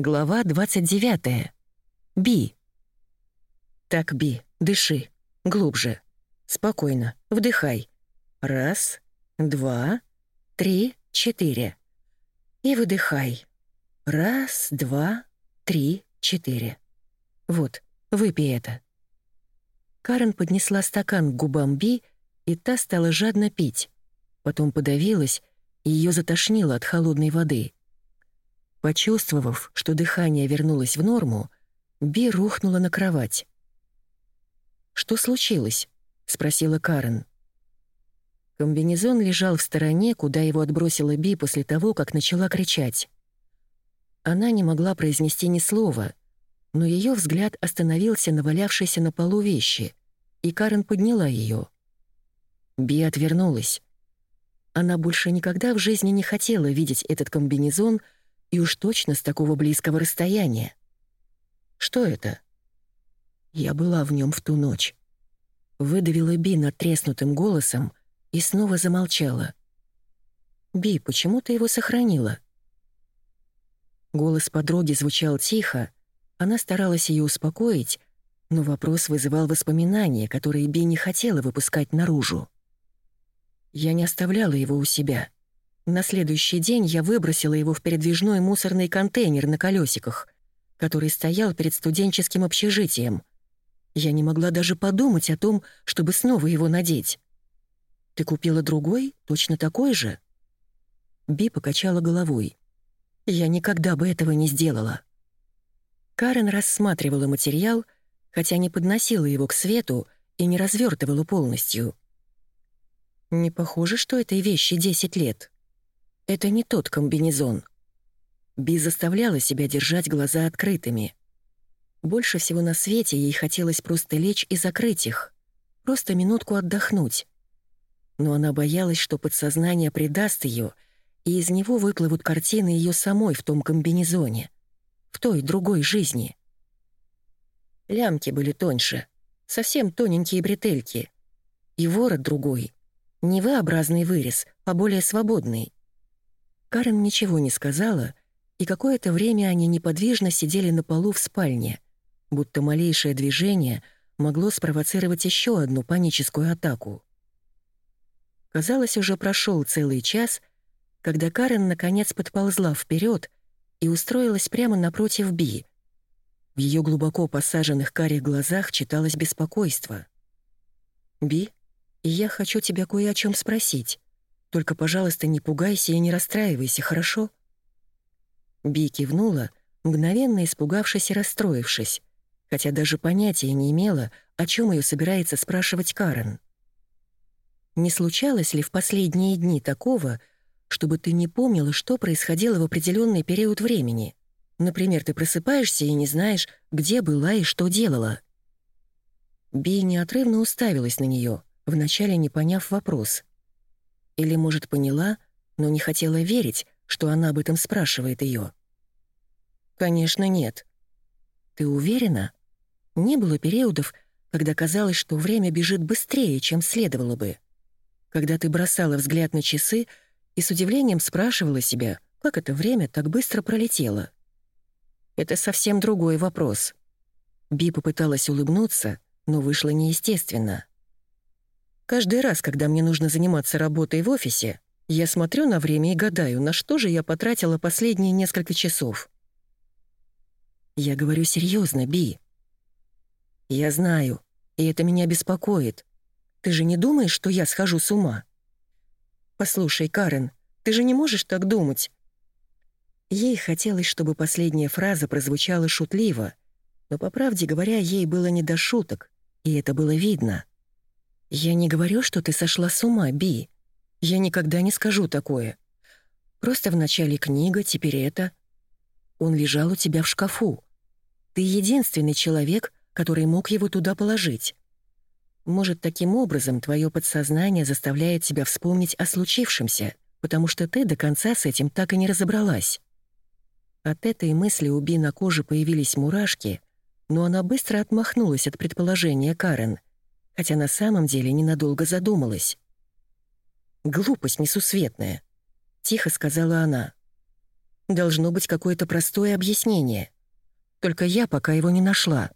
Глава 29. Би. Так, Би, дыши. Глубже. Спокойно. Вдыхай. Раз, два, три, четыре. И выдыхай. Раз, два, три, четыре. Вот, выпей это. Карен поднесла стакан к губам Би, и та стала жадно пить. Потом подавилась, и ее затошнило от холодной воды — Почувствовав, что дыхание вернулось в норму, Би рухнула на кровать. «Что случилось?» — спросила Карен. Комбинезон лежал в стороне, куда его отбросила Би после того, как начала кричать. Она не могла произнести ни слова, но ее взгляд остановился на валявшейся на полу вещи, и Карен подняла ее. Би отвернулась. Она больше никогда в жизни не хотела видеть этот комбинезон — и уж точно с такого близкого расстояния. Что это? Я была в нем в ту ночь. Выдавила Би надтреснутым голосом и снова замолчала. «Би, почему ты его сохранила?» Голос подруги звучал тихо, она старалась ее успокоить, но вопрос вызывал воспоминания, которые Би не хотела выпускать наружу. Я не оставляла его у себя. На следующий день я выбросила его в передвижной мусорный контейнер на колесиках, который стоял перед студенческим общежитием. Я не могла даже подумать о том, чтобы снова его надеть. «Ты купила другой, точно такой же?» Би покачала головой. «Я никогда бы этого не сделала». Карен рассматривала материал, хотя не подносила его к свету и не развертывала полностью. «Не похоже, что этой вещи 10 лет», это не тот комбинезон. Би заставляла себя держать глаза открытыми. Больше всего на свете ей хотелось просто лечь и закрыть их, просто минутку отдохнуть. Но она боялась, что подсознание предаст ее, и из него выплывут картины ее самой в том комбинезоне, в той другой жизни. Лямки были тоньше, совсем тоненькие бретельки. И ворот другой. Не V-образный вырез, а более свободный. Карен ничего не сказала, и какое-то время они неподвижно сидели на полу в спальне, будто малейшее движение могло спровоцировать еще одну паническую атаку. Казалось, уже прошел целый час, когда Карен наконец подползла вперед и устроилась прямо напротив Би. В ее глубоко посаженных карих глазах читалось беспокойство. «Би, я хочу тебя кое о чем спросить. Только, пожалуйста, не пугайся и не расстраивайся, хорошо?» Би кивнула, мгновенно испугавшись и расстроившись, хотя даже понятия не имела, о чем ее собирается спрашивать Карен. «Не случалось ли в последние дни такого, чтобы ты не помнила, что происходило в определенный период времени? Например, ты просыпаешься и не знаешь, где была и что делала?» Би неотрывно уставилась на нее, вначале не поняв вопрос — или, может, поняла, но не хотела верить, что она об этом спрашивает ее. «Конечно, нет». «Ты уверена? Не было периодов, когда казалось, что время бежит быстрее, чем следовало бы. Когда ты бросала взгляд на часы и с удивлением спрашивала себя, как это время так быстро пролетело. Это совсем другой вопрос. Би попыталась улыбнуться, но вышло неестественно. Каждый раз, когда мне нужно заниматься работой в офисе, я смотрю на время и гадаю, на что же я потратила последние несколько часов. Я говорю серьезно, Би. Я знаю, и это меня беспокоит. Ты же не думаешь, что я схожу с ума? Послушай, Карен, ты же не можешь так думать. Ей хотелось, чтобы последняя фраза прозвучала шутливо, но, по правде говоря, ей было не до шуток, и это было видно. «Я не говорю, что ты сошла с ума, Би. Я никогда не скажу такое. Просто вначале книга, теперь это. Он лежал у тебя в шкафу. Ты единственный человек, который мог его туда положить. Может, таким образом твое подсознание заставляет тебя вспомнить о случившемся, потому что ты до конца с этим так и не разобралась». От этой мысли у Би на коже появились мурашки, но она быстро отмахнулась от предположения Карен — хотя на самом деле ненадолго задумалась. «Глупость несусветная», — тихо сказала она. Должно быть какое-то простое объяснение. Только я пока его не нашла.